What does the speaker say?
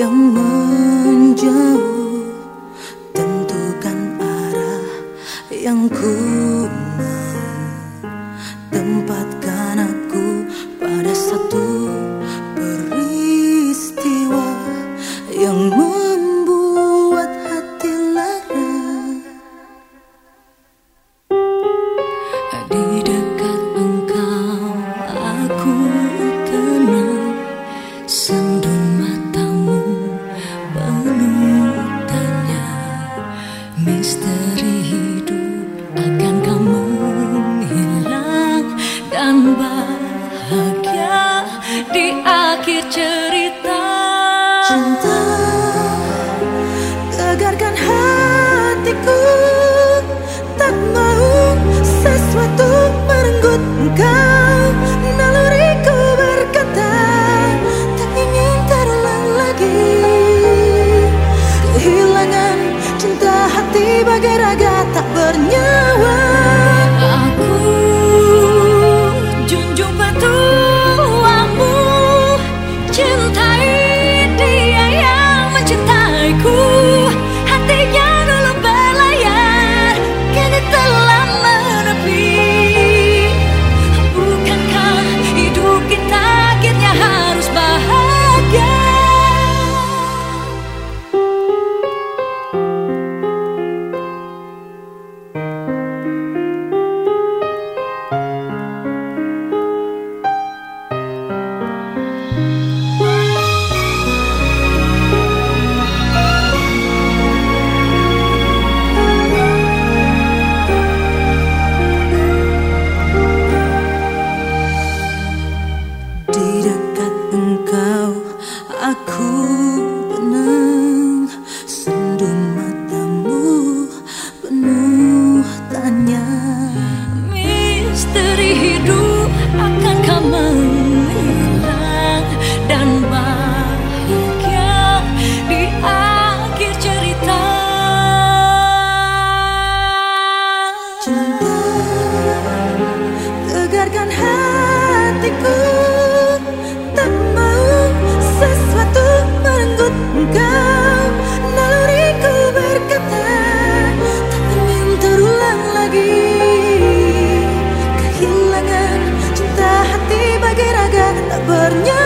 yang menjauh. Tentukan arah yang ku mau. Tempat Misteri hidup akan kamu hilang dan bahagia di akhir cerita. ternyata Aku tenang, sendu matamu penuh tanya. Misteri hidup akan menang bernyata